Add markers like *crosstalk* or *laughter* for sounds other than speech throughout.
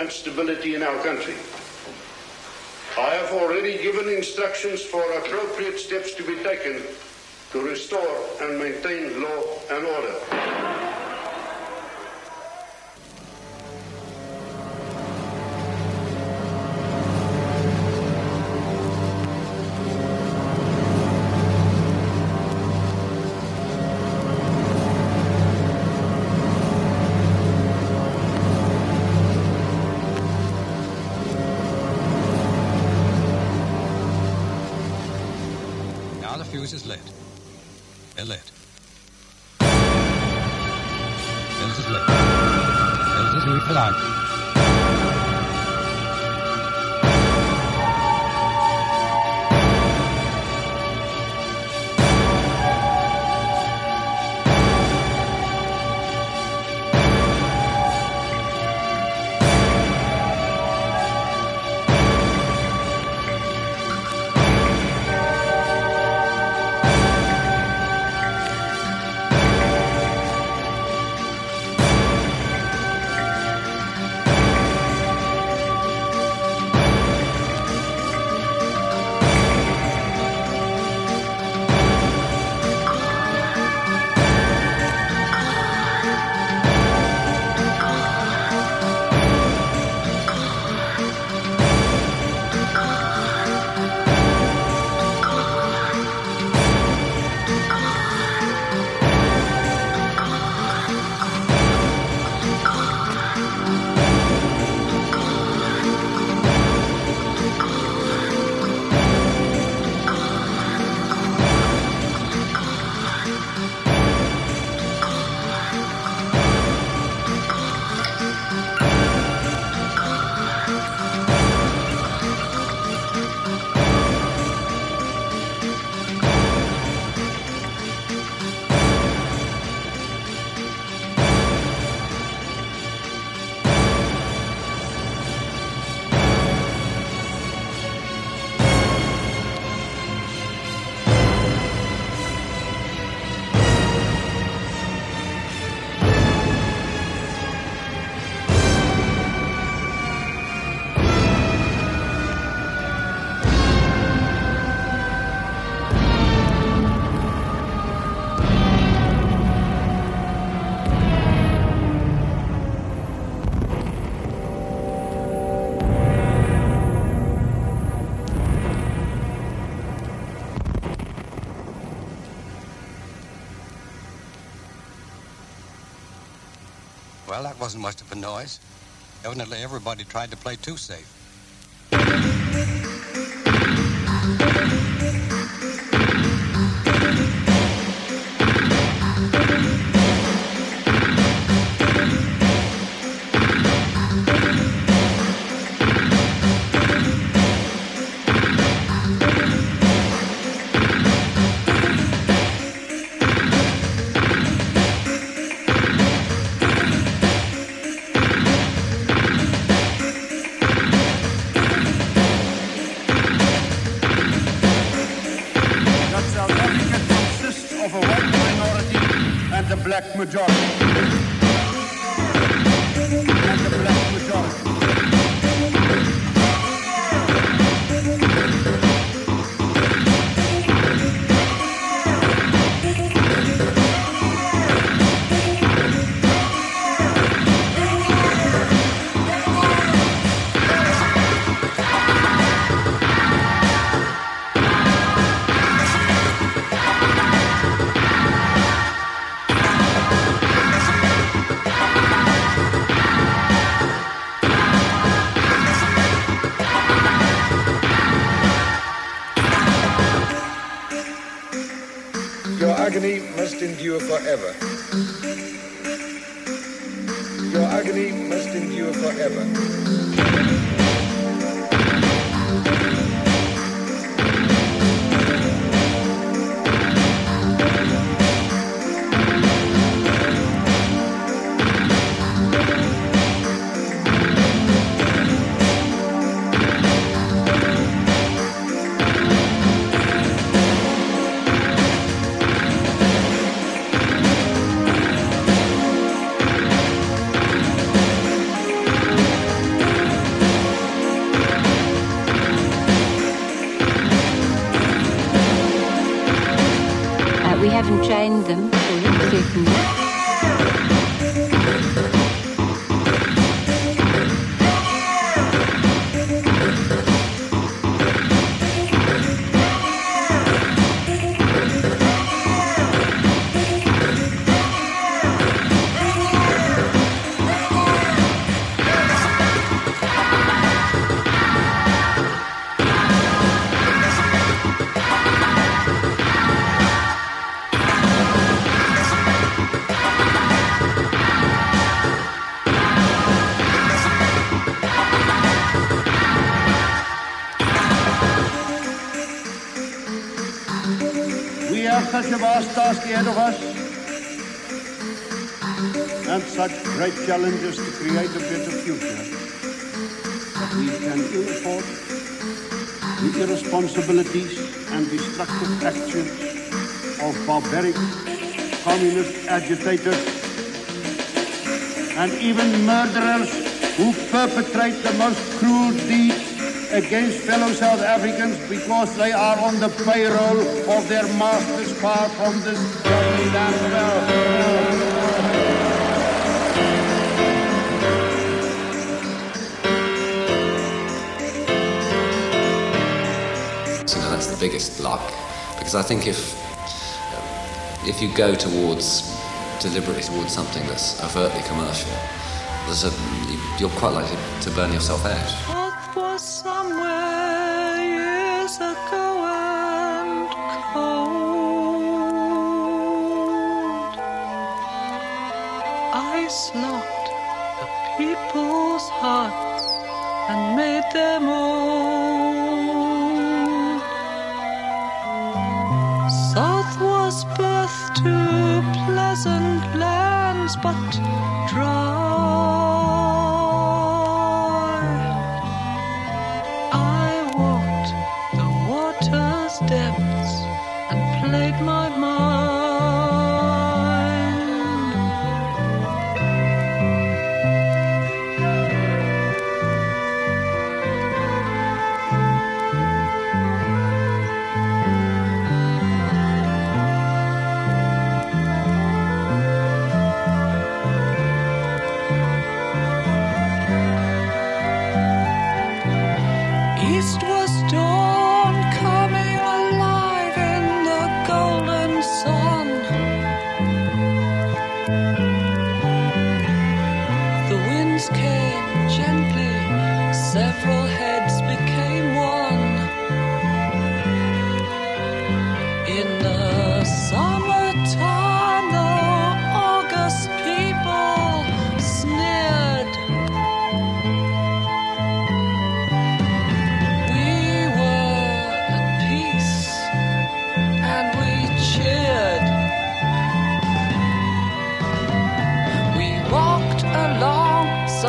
and stability in our country. I have already given instructions for appropriate steps to be taken to restore and maintain law and order. Well, that wasn't much of a noise. Evidently, everybody tried to play too safe. Majority. Agony must endure forever. Your agony must endure forever. Such a vast task ahead of us and such great challenges to create a better future. That we can ill afford the irresponsibilities and destructive actions of barbaric communist agitators and even murderers who perpetrate the most cruel deeds against fellow South Africans because they are on the payroll of their masters far from this. You know, that's the biggest luck because I think if um, if you go towards deliberately towards something that's overtly commercial, a you're quite likely to burn yourself out. Hearts and made them old. South was birth to pleasant lands, but dry.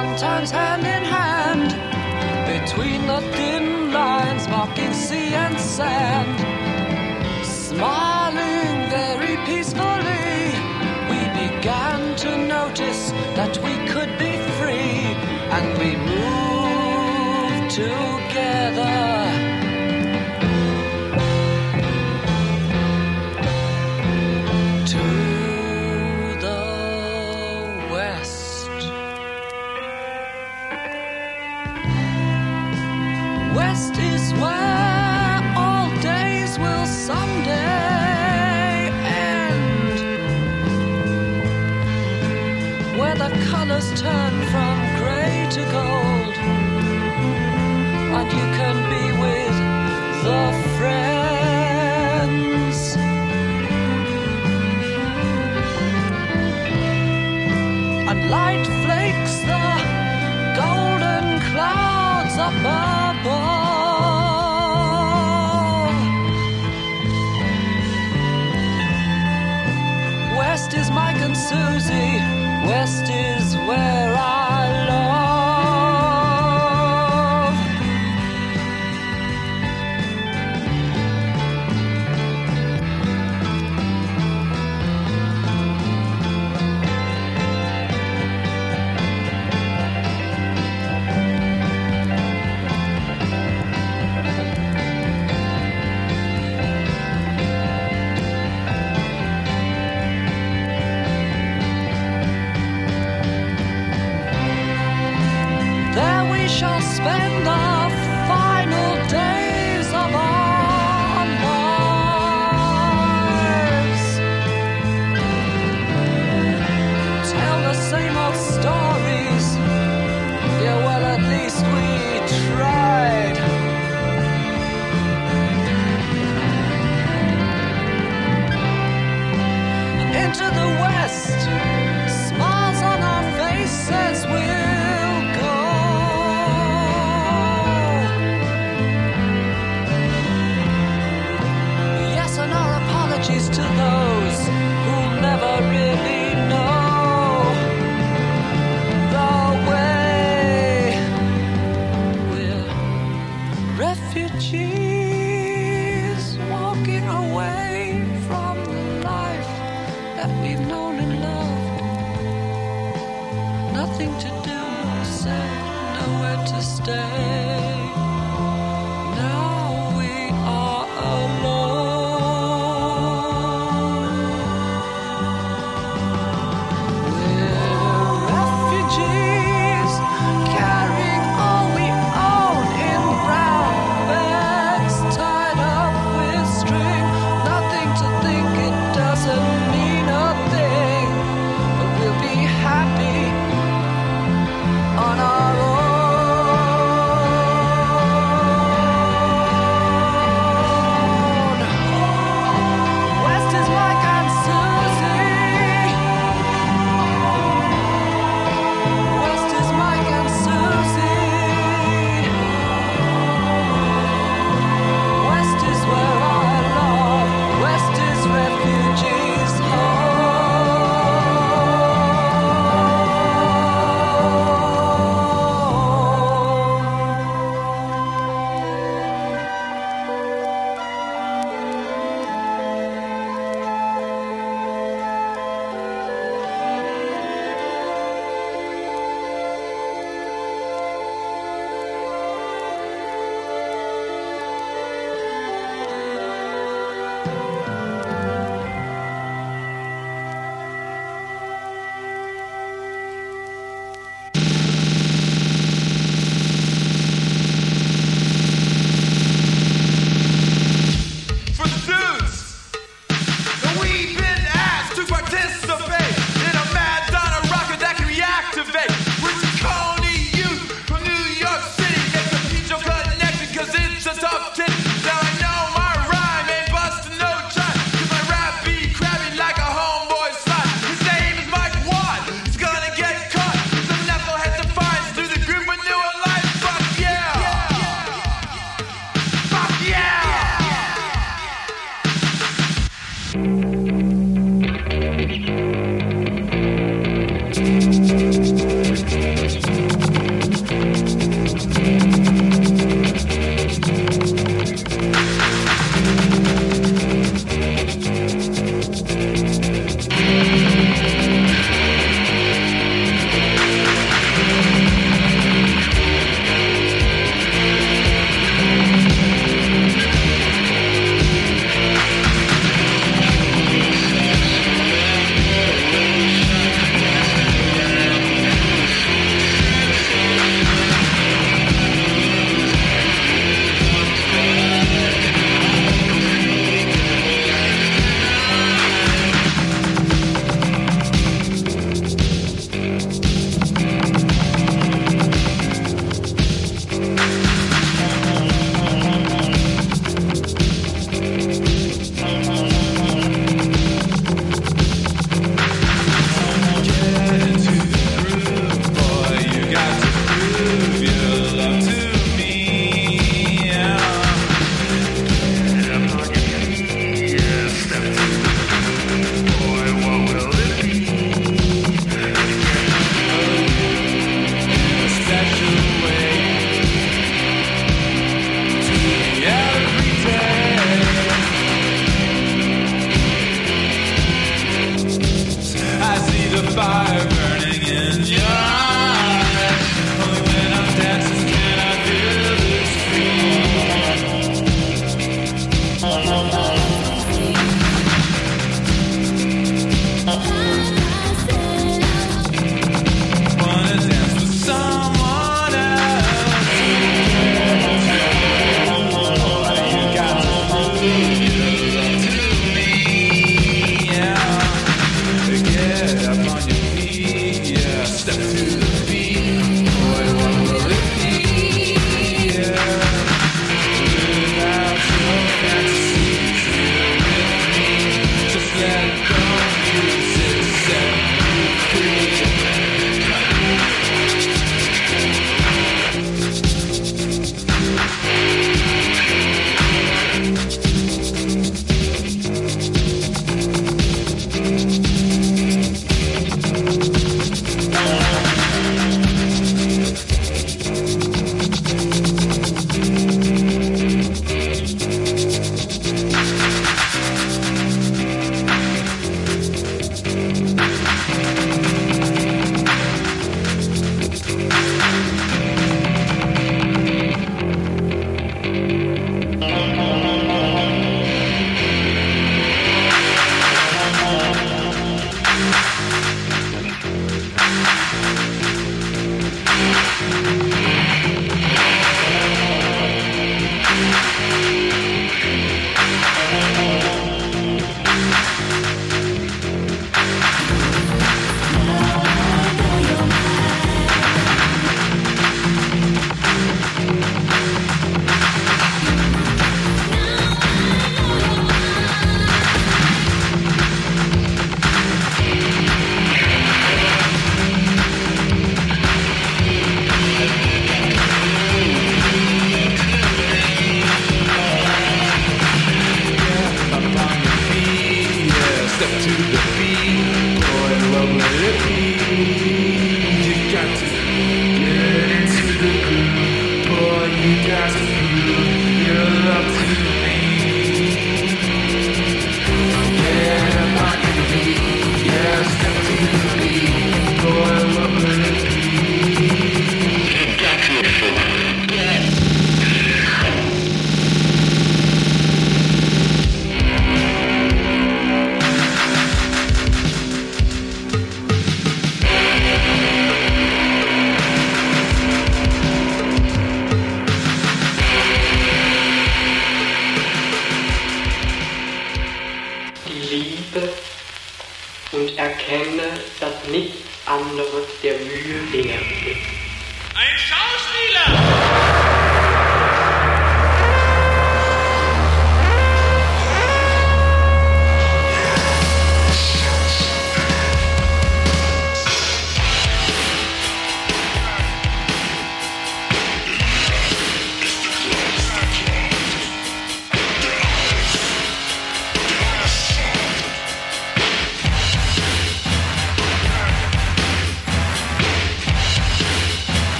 Sometimes hand in hand, between the thin lines marking sea and sand. Smiling very peacefully, we began to notice that we turn from gray to gold. And you can be with the friends. And light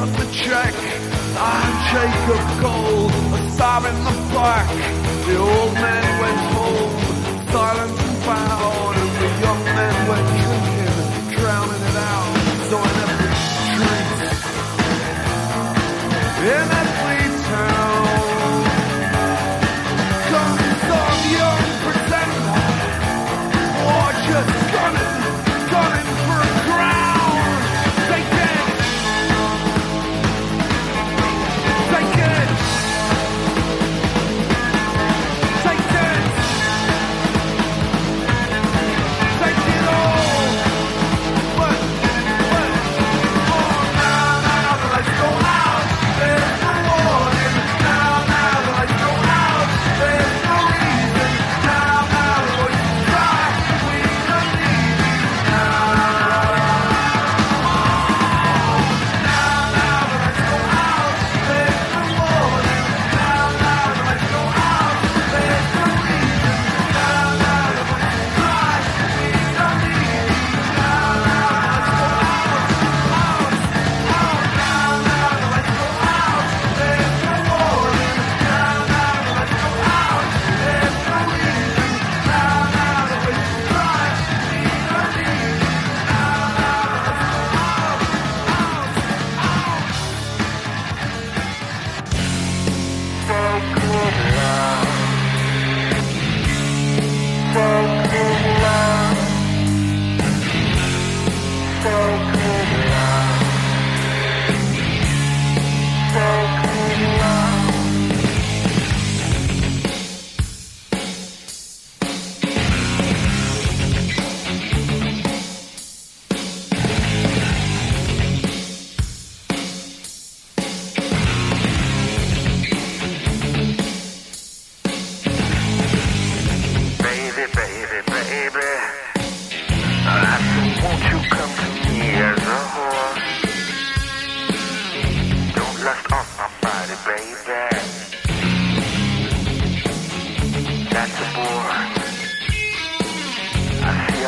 got the check. I'm Jacob Gold, a star in the black. The old man went home, silent and bound.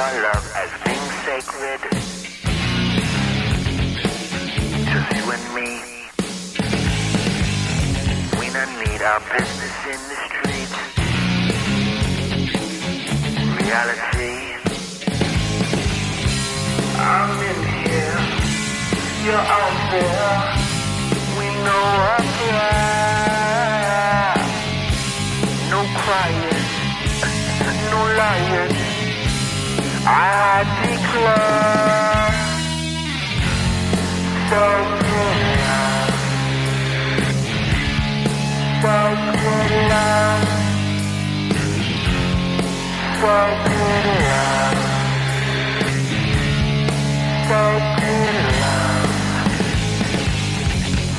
our love as things sacred. Just you and me. We don't need our business in the streets. Reality. I'm in here. You're out there. We know what's right. No crying. *laughs* No lying. I declare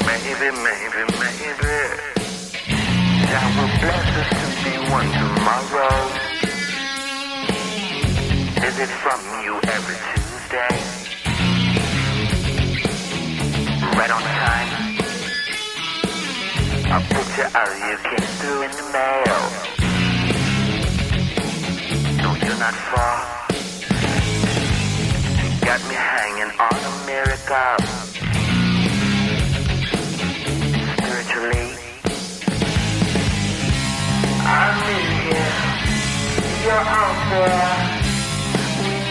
Maybe, maybe, maybe that will bless us to be one tomorrow. It from you every Tuesday? Right on time. A picture of you came through in the mail. No, you're not far. Got me hanging on a miracle. Spiritually. I'm in here. You're out there.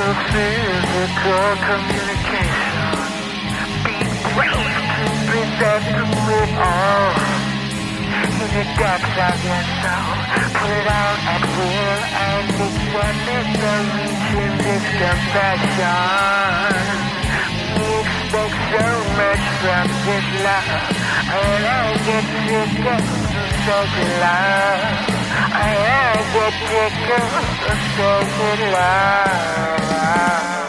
a physical communication. Be brave to all. In the depths of your soul, put it out at and so much from love, and I get sick of the sacred love. I get of love. Applejack,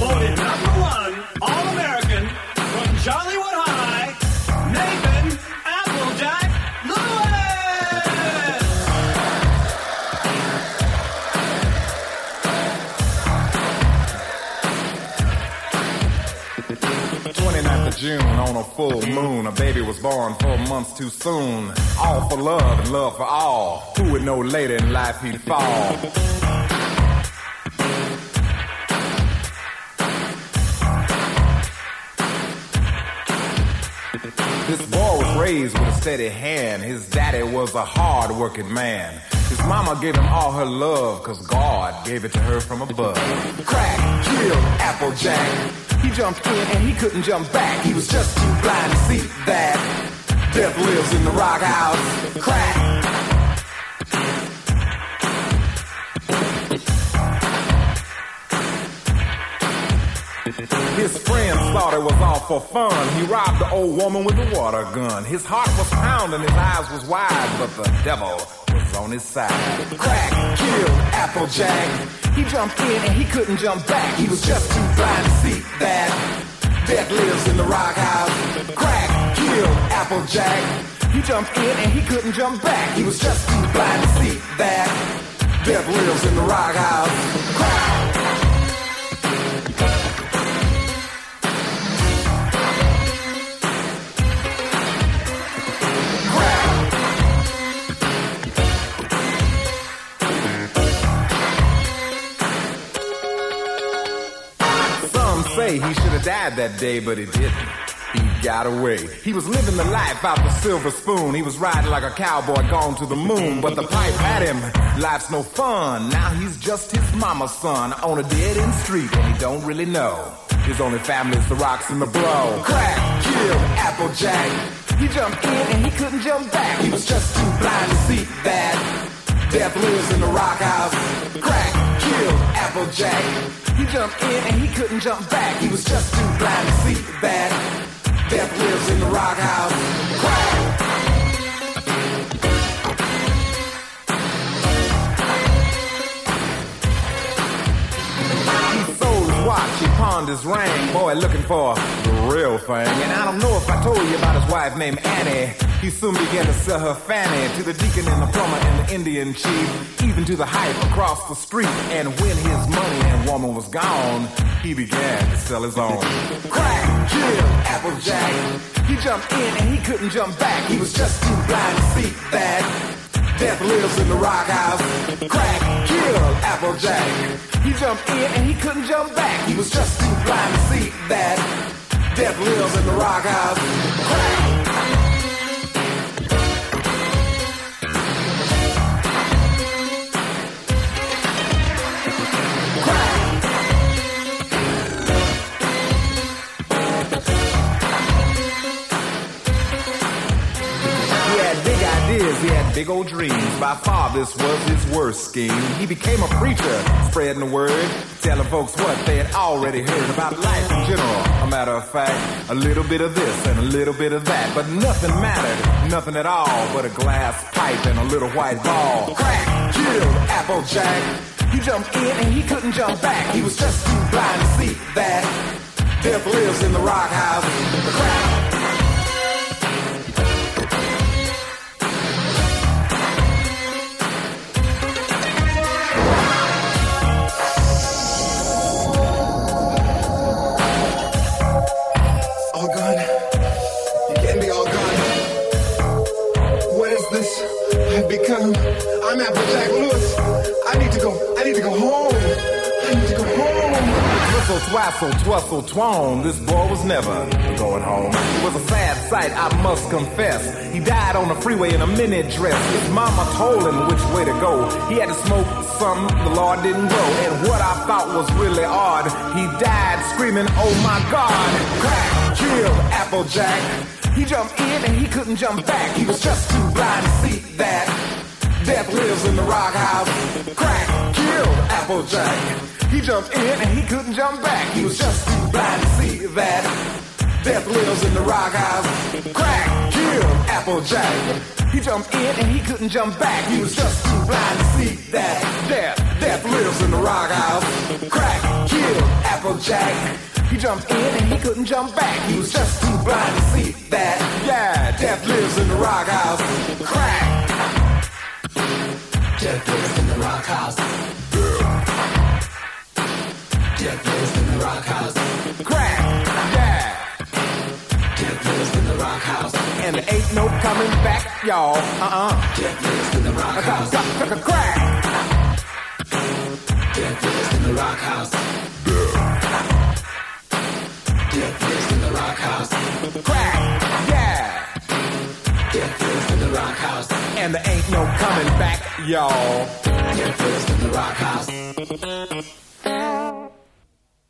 voted number one All-American from Jollywood High, Nathan Applejack Lewis. 29th of June on a full moon, a baby was born four months too soon. All for love and love for all. Who would know later in life he'd fall? Raised with a steady hand. His daddy was a hard working man. His mama gave him all her love, cause God gave it to her from above. Crack, killed Applejack. He jumped in and he couldn't jump back. He was just too blind to see that death lives in the rock house. Crack. Thought it was all for fun. He robbed the old woman with a water gun. His heart was pounding, his eyes was wide, but the devil was on his side. Crack killed Applejack. He jumped in and he couldn't jump back. He was just too blind to see that death lives in the rock house. Crack killed Applejack. He jumped in and he couldn't jump back. He was just too blind to see that death lives in the rock house. Crack. He should have died that day, but he didn't. He got away. He was living the life out the silver spoon. He was riding like a cowboy gone to the moon, but the pipe had him. Life's no fun. Now he's just his mama's son on a dead end street, and he don't really know. His only family is the rocks and the blow. Crack, killed Applejack. He jumped in and he couldn't jump back. He was just too blind to see that death lives in the rock house. Crack, killed Applejack. He jumped in and he couldn't jump back. He was just too blind to see that death lives in the rock house. He sold his watch, his ring. Boy, looking for the real thing. And I don't know if I told you about his wife named Annie. He soon began to sell her fanny to the deacon and the plumber and the Indian chief, even to the hype across the street. And when his money and woman was gone, he began to sell his own. Crack, kill, Applejack. He jumped in and he couldn't jump back. He was just too blind to see that. Death lives in the rock house. Crack, kill, Applejack. He jumped in and he couldn't jump back. He was just too blind to see that. Death lives in the rock house. Crack. He had big old dreams. By far, this was his worst scheme. He became a preacher, spreading the word, telling folks what they had already heard about life in general. A matter of fact, a little bit of this and a little bit of that. But nothing mattered, nothing at all, but a glass pipe and a little white ball. Crack, killed Applejack. He jumped in and he couldn't jump back. He was just too blind to see that death lives in the rock house. Crack. Lewis. I need to go. I need to go home. I need to go home. Twassle, twistle, twone. This boy was never going home. It was a sad sight, I must confess. He died on the freeway in a mini dress. His mama told him which way to go. He had to smoke something the Lord didn't go. And what I thought was really odd, he died screaming, oh my God. Crack, killed Applejack. He jumped in and he couldn't jump back. He was just too blind to see that. Death lives in the rock house. Crack, killed Applejack. He jumped in and he couldn't jump back. He was just too blind to see that. Death lives in the rock house. Crack, killed Applejack. He jumped in and he couldn't jump back. He was just too blind to see that. Death, death lives in the rock house. Crack, killed Applejack. He jumped in and he couldn't jump back. He was just too blind to see that. Yeah, death lives in the rock house. Crack. Death Bears in the Rock House. Death Bears in the Rock House. Crack, yeah. Death Bears in the Rock House. And there ain't no coming back, y'all. Uh-uh. Death Bears in the Rock House. Crack. Death Bears in the Rock House. Death Bears in the Rock House. Crack, yeah. Death Bears in the Rock House. And there ain't no coming y'all.